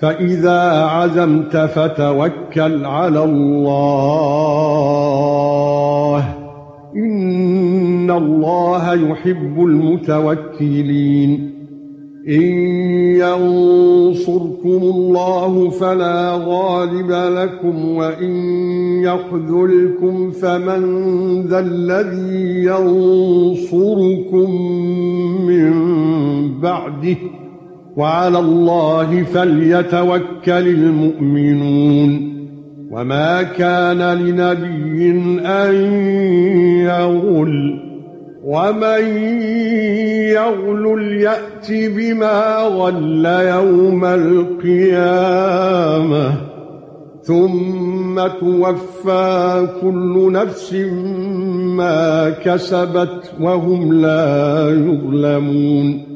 فإذا عزمت فتوكل على الله. إن الله يحب المتوكلين. إن ينصركم الله فلا غالب لكم وإن يخذلكم فمن ذا الذي ينصركم من بعده. وعلى الله فليتوكل المؤمنون وما كان لنبي أن يغل ومن يغل يات بما غل يوم القيامة ثم توفى كل نفس ما كسبت وهم لا يظلمون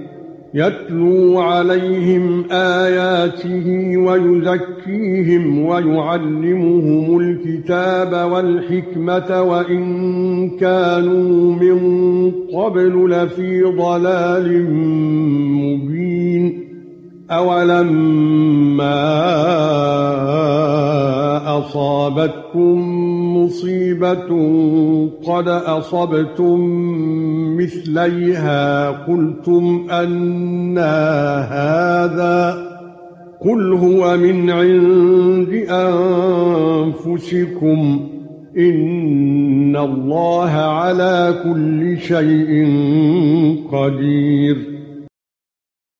يتلو عليهم آياته ويزكيهم ويعلمهم الكتاب والحكمة وإن كانوا من قبل لفي ضلال مبين. أولما أصابتكم مصيبة قد أصبتم مثليها قلتم أن هذا قل هو من عند أنفسكم إن الله على كل شيء قدير